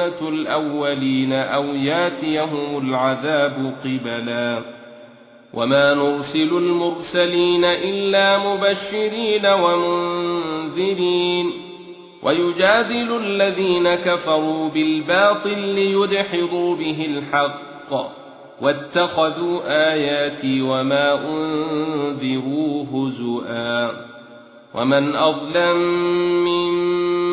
الأولين أو ياتيهم العذاب قبلا وما نرسل المرسلين إلا مبشرين ومنذرين ويجادل الذين كفروا بالباطل ليدحضوا به الحق واتخذوا آياتي وما أنذروا هزؤا ومن أظلم ممن